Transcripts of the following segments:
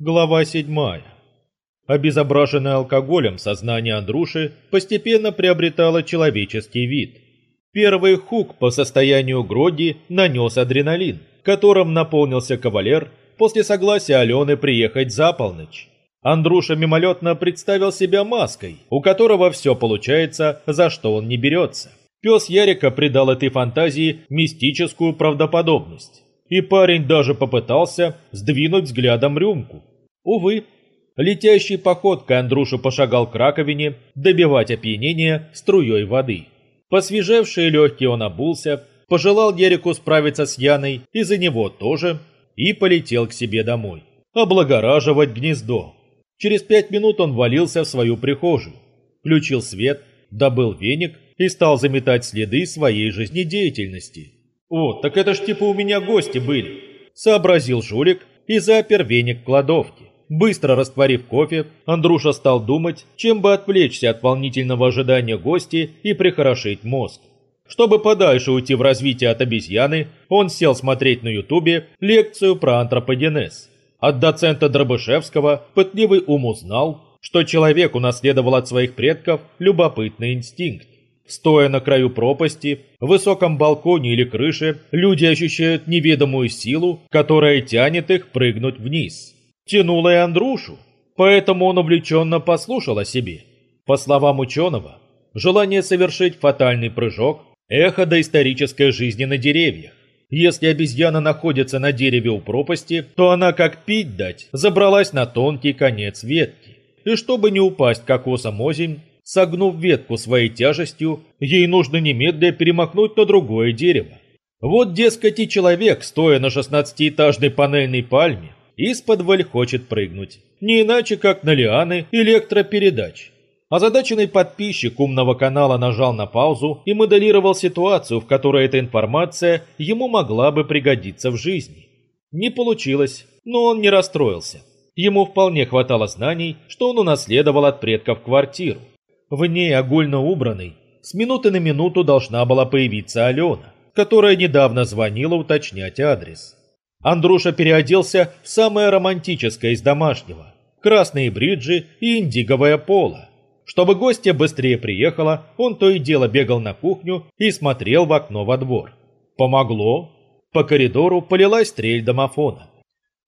Глава 7. Обезображенное алкоголем сознание Андруши постепенно приобретало человеческий вид. Первый хук по состоянию Гроди нанес адреналин, которым наполнился кавалер после согласия Алены приехать за полночь. Андруша мимолетно представил себя маской, у которого все получается, за что он не берется. Пес Ярика придал этой фантазии мистическую правдоподобность. И парень даже попытался сдвинуть взглядом рюмку. Увы, летящей походкой Андруша пошагал к раковине добивать опьянение струей воды. Посвежевшие легкие он обулся, пожелал Ерику справиться с Яной и за него тоже, и полетел к себе домой. Облагораживать гнездо. Через пять минут он валился в свою прихожую, включил свет, добыл веник и стал заметать следы своей жизнедеятельности. «О, так это ж типа у меня гости были», – сообразил жулик и запер веник в кладовке. Быстро растворив кофе, Андруша стал думать, чем бы отвлечься от волнительного ожидания гостей и прихорошить мозг. Чтобы подальше уйти в развитие от обезьяны, он сел смотреть на ютубе лекцию про антропогенез. От доцента Дробышевского пытливый ум узнал, что человек унаследовал от своих предков любопытный инстинкт. Стоя на краю пропасти, в высоком балконе или крыше, люди ощущают неведомую силу, которая тянет их прыгнуть вниз тянуло и Андрушу, поэтому он увлеченно послушал о себе. По словам ученого, желание совершить фатальный прыжок – эхо доисторической жизни на деревьях. Если обезьяна находится на дереве у пропасти, то она, как пить дать, забралась на тонкий конец ветки. И чтобы не упасть кокосом озимь, согнув ветку своей тяжестью, ей нужно немедля перемахнуть на другое дерево. Вот, дескать, и человек, стоя на шестнадцатиэтажной панельной пальме, из-под хочет прыгнуть. Не иначе, как на лианы электропередач. Озадаченный подписчик умного канала нажал на паузу и моделировал ситуацию, в которой эта информация ему могла бы пригодиться в жизни. Не получилось, но он не расстроился. Ему вполне хватало знаний, что он унаследовал от предков квартиру. В ней огульно убранной с минуты на минуту должна была появиться Алена, которая недавно звонила уточнять адрес. Андруша переоделся в самое романтическое из домашнего – красные бриджи и индиговое поло. Чтобы гостья быстрее приехала, он то и дело бегал на кухню и смотрел в окно во двор. Помогло. По коридору полилась стрель домофона.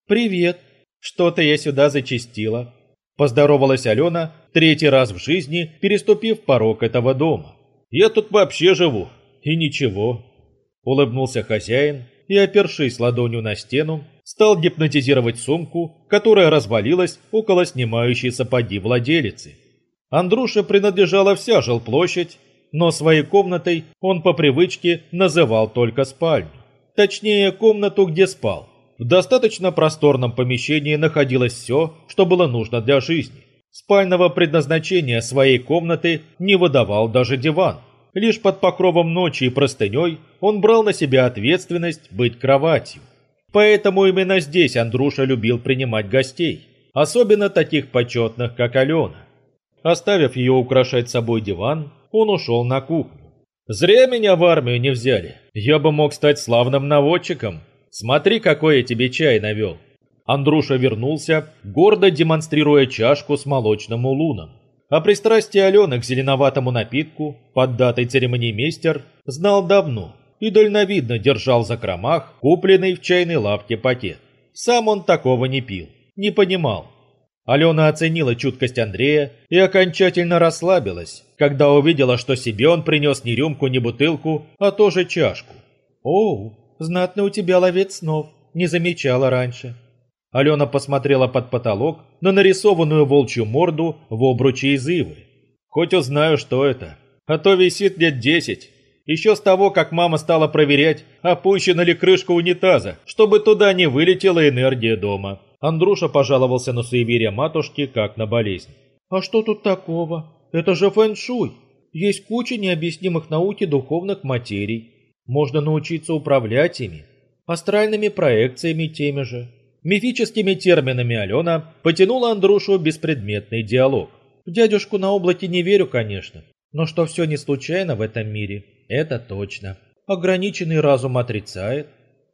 «Привет. Что-то я сюда зачастила». Поздоровалась Алена третий раз в жизни, переступив порог этого дома. «Я тут вообще живу. И ничего». Улыбнулся хозяин, и, опершись ладонью на стену, стал гипнотизировать сумку, которая развалилась около снимающей сапоги владелицы. Андруше принадлежала вся жилплощадь, но своей комнатой он по привычке называл только спальню. Точнее, комнату, где спал. В достаточно просторном помещении находилось все, что было нужно для жизни. Спального предназначения своей комнаты не выдавал даже диван. Лишь под покровом ночи и простыней он брал на себя ответственность быть кроватью. Поэтому именно здесь Андруша любил принимать гостей, особенно таких почетных, как Алена. Оставив ее украшать собой диван, он ушел на кухню. «Зря меня в армию не взяли. Я бы мог стать славным наводчиком. Смотри, какой я тебе чай навел». Андруша вернулся, гордо демонстрируя чашку с молочным улуном. О пристрастии Алены к зеленоватому напитку, под датой церемониймейстер, знал давно и дальновидно держал за кромах купленный в чайной лавке пакет. Сам он такого не пил, не понимал. Алена оценила чуткость Андрея и окончательно расслабилась, когда увидела, что себе он принес не рюмку, не бутылку, а тоже чашку. «Оу, знатно у тебя ловец снов, не замечала раньше», Алена посмотрела под потолок на нарисованную волчью морду в обруче из ивы. Хоть узнаю, что это. А то висит лет десять. Еще с того, как мама стала проверять, опущена ли крышка унитаза, чтобы туда не вылетела энергия дома. Андруша пожаловался на суеверие матушки, как на болезнь. «А что тут такого? Это же фэн-шуй. Есть куча необъяснимых науки духовных материй. Можно научиться управлять ими, астральными проекциями теми же. Мифическими терминами Алена потянула Андрушу беспредметный диалог. Дядюшку на облаке не верю, конечно, но что все не случайно в этом мире, это точно. Ограниченный разум отрицает,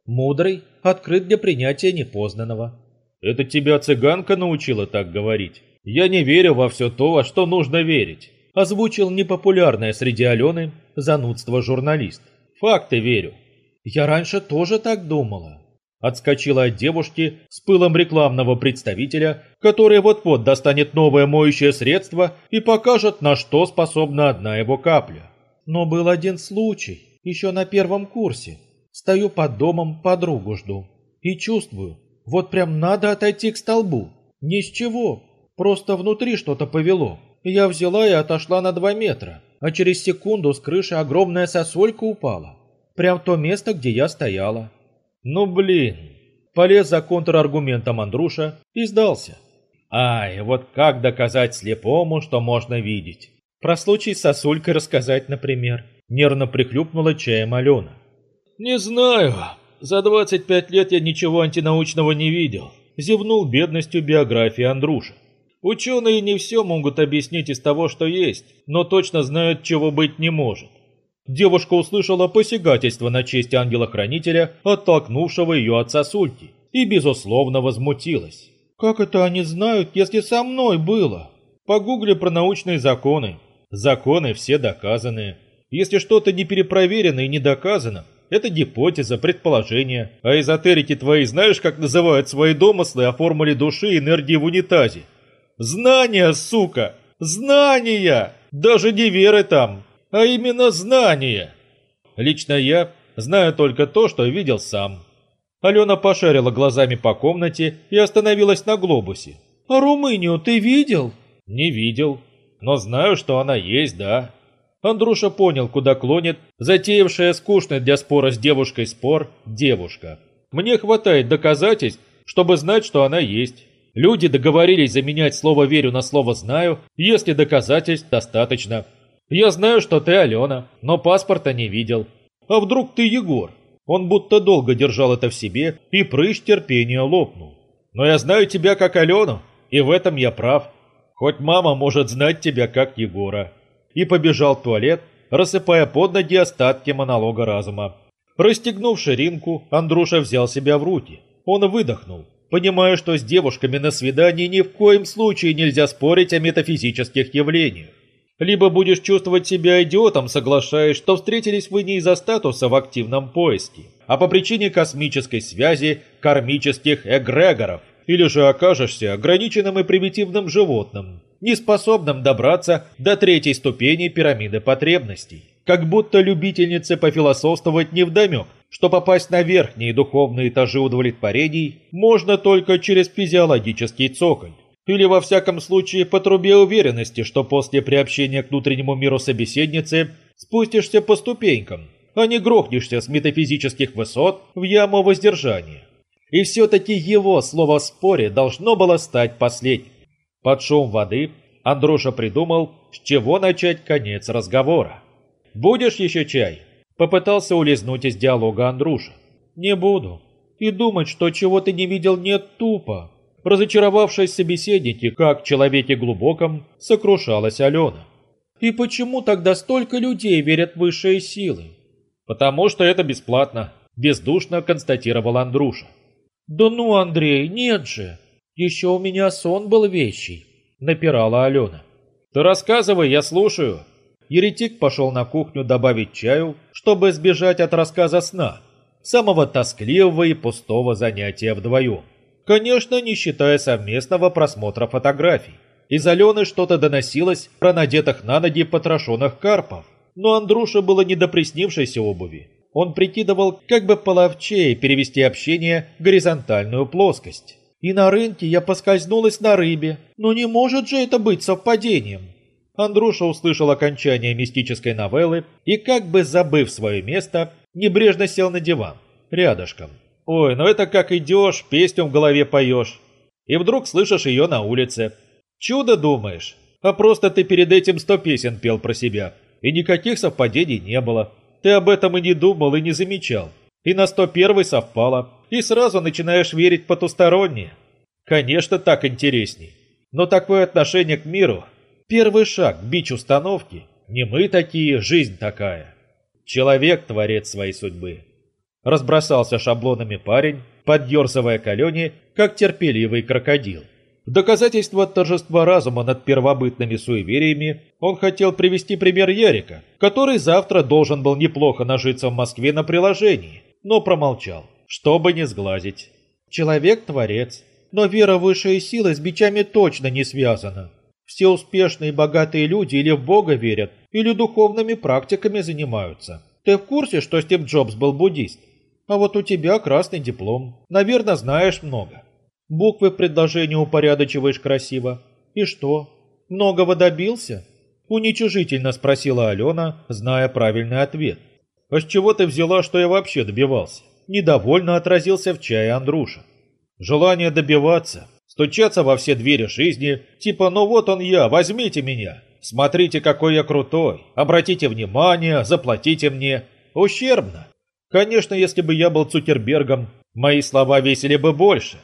мудрый открыт для принятия непознанного. Это тебя цыганка научила так говорить? Я не верю во все то, во что нужно верить. Озвучил непопулярное среди Алены занудство журналист. Факты верю. Я раньше тоже так думала. Отскочила от девушки с пылом рекламного представителя, который вот-вот достанет новое моющее средство и покажет, на что способна одна его капля. Но был один случай, еще на первом курсе. Стою под домом, подругу жду. И чувствую, вот прям надо отойти к столбу. Ни с чего, просто внутри что-то повело. Я взяла и отошла на два метра, а через секунду с крыши огромная сосулька упала. Прям в то место, где я стояла. Ну блин. Полез за контраргументом Андруша и сдался. Ай, вот как доказать слепому, что можно видеть? Про случай с сосулькой рассказать, например. Нервно прихлюпнула чаем Алена. Не знаю. За 25 лет я ничего антинаучного не видел. Зевнул бедностью биографии Андруша. Ученые не все могут объяснить из того, что есть, но точно знают, чего быть не может. Девушка услышала посягательство на честь ангела-хранителя, оттолкнувшего ее от сосульки, и, безусловно, возмутилась. «Как это они знают, если со мной было?» Погугли про научные законы. Законы все доказанные. Если что-то не перепроверено и не доказано, это гипотеза, предположение. А эзотерики твои знаешь, как называют свои домыслы о формуле души и энергии в унитазе? Знания, сука! Знания! Даже не веры там, а именно знания. Лично я знаю только то, что видел сам. Алена пошарила глазами по комнате и остановилась на глобусе. «А Румынию ты видел?» «Не видел, но знаю, что она есть, да». Андруша понял, куда клонит затеявшая скучный для спора с девушкой спор девушка. «Мне хватает доказательств, чтобы знать, что она есть. Люди договорились заменять слово «верю» на слово «знаю», если доказательств достаточно. Я знаю, что ты Алена, но паспорта не видел. А вдруг ты Егор? Он будто долго держал это в себе, и прыщ терпения лопнул. Но я знаю тебя как Алену, и в этом я прав. Хоть мама может знать тебя как Егора. И побежал в туалет, рассыпая под ноги остатки монолога разума. Расстегнув ширинку, Андруша взял себя в руки. Он выдохнул, понимая, что с девушками на свидании ни в коем случае нельзя спорить о метафизических явлениях. Либо будешь чувствовать себя идиотом, соглашаясь, что встретились вы не из-за статуса в активном поиске, а по причине космической связи кармических эгрегоров, или же окажешься ограниченным и примитивным животным, неспособным добраться до третьей ступени пирамиды потребностей. Как будто любительнице пофилософствовать невдомек, что попасть на верхние духовные этажи удовлетворений можно только через физиологический цоколь. Или во всяком случае по трубе уверенности, что после приобщения к внутреннему миру собеседницы спустишься по ступенькам, а не грохнешься с метафизических высот в яму воздержания. И все-таки его слово в споре должно было стать последним. Под шум воды Андруша придумал, с чего начать конец разговора. «Будешь еще чай?» Попытался улизнуть из диалога Андруша. «Не буду. И думать, что чего ты не видел, нет тупо. Разочаровавшись в собеседнике, как в человеке глубоком, сокрушалась Алена. «И почему тогда столько людей верят в высшие силы?» «Потому что это бесплатно», – бездушно констатировал Андруша. «Да ну, Андрей, нет же! Еще у меня сон был вещий», – напирала Алена. «Ты рассказывай, я слушаю». Еретик пошел на кухню добавить чаю, чтобы избежать от рассказа сна, самого тоскливого и пустого занятия вдвоем. Конечно, не считая совместного просмотра фотографий. Из Алены что-то доносилось про надетых на ноги потрошенных карпов. Но Андруша было не до приснившейся обуви. Он прикидывал, как бы половчее перевести общение в горизонтальную плоскость. И на рынке я поскользнулась на рыбе. Но не может же это быть совпадением. Андруша услышал окончание мистической новеллы и, как бы забыв свое место, небрежно сел на диван, рядышком. Ой, ну это как идешь, песню в голове поешь. И вдруг слышишь ее на улице. Чудо думаешь? А просто ты перед этим сто песен пел про себя. И никаких совпадений не было. Ты об этом и не думал, и не замечал. И на сто первый совпало. И сразу начинаешь верить потустороннее. Конечно, так интересней. Но такое отношение к миру – первый шаг, бич установки. Не мы такие, жизнь такая. Человек – творец своей судьбы. Разбросался шаблонами парень поддерзывая к Алене, как терпеливый крокодил. В доказательство торжества разума над первобытными суевериями он хотел привести пример Ярика, который завтра должен был неплохо нажиться в Москве на приложении, но промолчал, чтобы не сглазить. Человек – творец, но вера в высшие силы с бичами точно не связана. Все успешные и богатые люди или в Бога верят, или духовными практиками занимаются. Ты в курсе, что Стив Джобс был буддист? А вот у тебя красный диплом. Наверное, знаешь много. Буквы предложения упорядочиваешь красиво. И что? Многого добился? Уничижительно спросила Алена, зная правильный ответ. А с чего ты взяла, что я вообще добивался? Недовольно отразился в чае Андруша. Желание добиваться, стучаться во все двери жизни, типа «ну вот он я, возьмите меня». Смотрите, какой я крутой, обратите внимание, заплатите мне. Ущербно. Конечно, если бы я был Цукербергом, мои слова весили бы больше.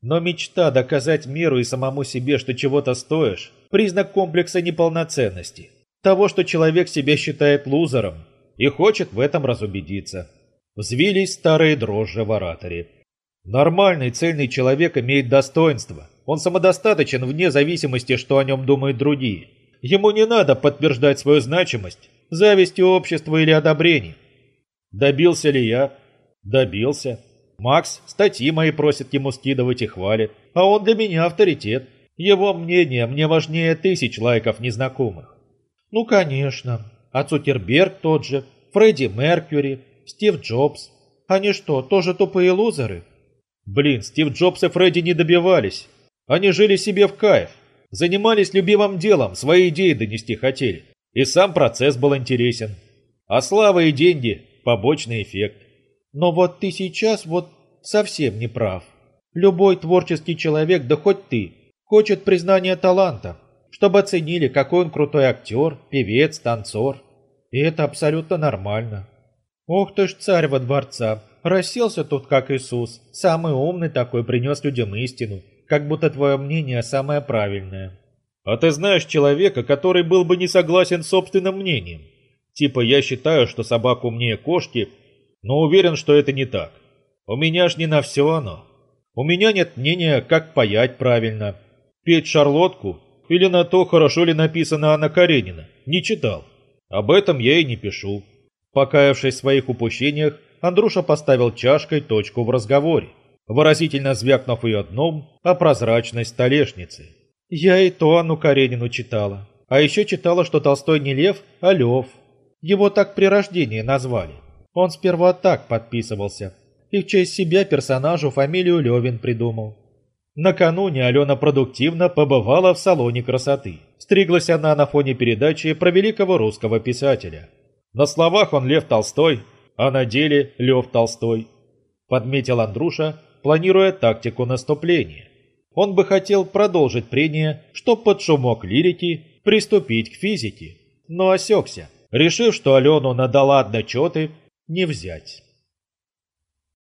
Но мечта доказать миру и самому себе, что чего-то стоишь, признак комплекса неполноценности. Того, что человек себя считает лузером и хочет в этом разубедиться. Взвились старые дрожжи в ораторе. Нормальный, цельный человек имеет достоинство. Он самодостаточен вне зависимости, что о нем думают другие. Ему не надо подтверждать свою значимость, завистью общества или одобрением. Добился ли я? Добился. Макс статьи мои просит ему скидывать и хвалит, а он для меня авторитет. Его мнение мне важнее тысяч лайков незнакомых. Ну, конечно. А Цукерберг тот же, Фредди Меркьюри, Стив Джобс. Они что, тоже тупые лузеры? Блин, Стив Джобс и Фредди не добивались. Они жили себе в кайф. Занимались любимым делом, свои идеи донести хотели. И сам процесс был интересен. А слава и деньги – побочный эффект. Но вот ты сейчас вот совсем не прав. Любой творческий человек, да хоть ты, хочет признания таланта, чтобы оценили, какой он крутой актер, певец, танцор. И это абсолютно нормально. Ох ты ж царь во дворца, расселся тут как Иисус, самый умный такой принес людям истину, как будто твое мнение самое правильное. А ты знаешь человека, который был бы не согласен с собственным мнением? Типа я считаю, что собака умнее кошки, но уверен, что это не так. У меня ж не на все оно. У меня нет мнения, как паять правильно. Петь шарлотку или на то, хорошо ли написано Анна Каренина. Не читал. Об этом я и не пишу. Покаявшись в своих упущениях, Андруша поставил чашкой точку в разговоре, выразительно звякнув ее дном о прозрачной столешнице. Я и то Анну Каренину читала. А еще читала, что Толстой не лев, а лев. Его так при рождении назвали. Он сперва так подписывался. И в честь себя персонажу фамилию Левин придумал. Накануне Алена продуктивно побывала в салоне красоты. Стриглась она на фоне передачи про великого русского писателя. На словах он Лев Толстой, а на деле Лев Толстой. Подметил Андруша, планируя тактику наступления. Он бы хотел продолжить прение, чтоб под шумок лирики приступить к физике, но осекся, решив, что Алену на доладно чёты не взять.